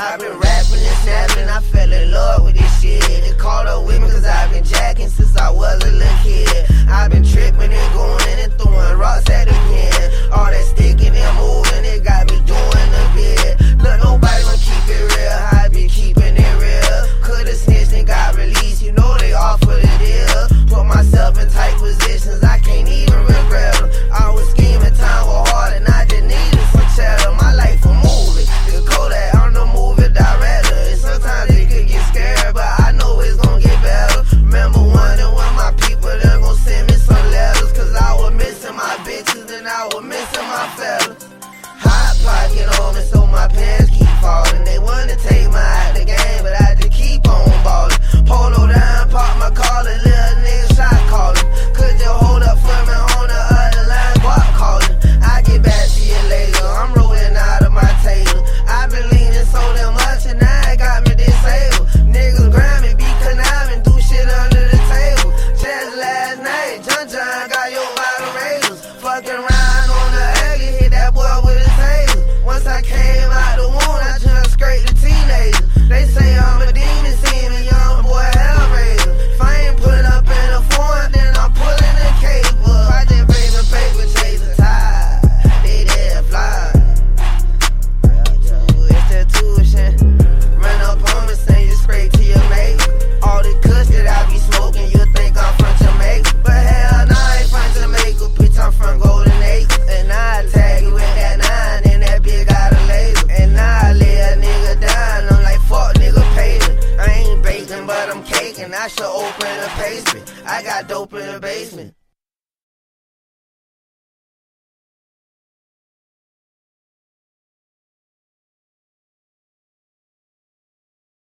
I've been rapping and snapping, I fell in love with this shit. They call up women cause I've been jacking since I was a I should open a basement. I got dope in the basement.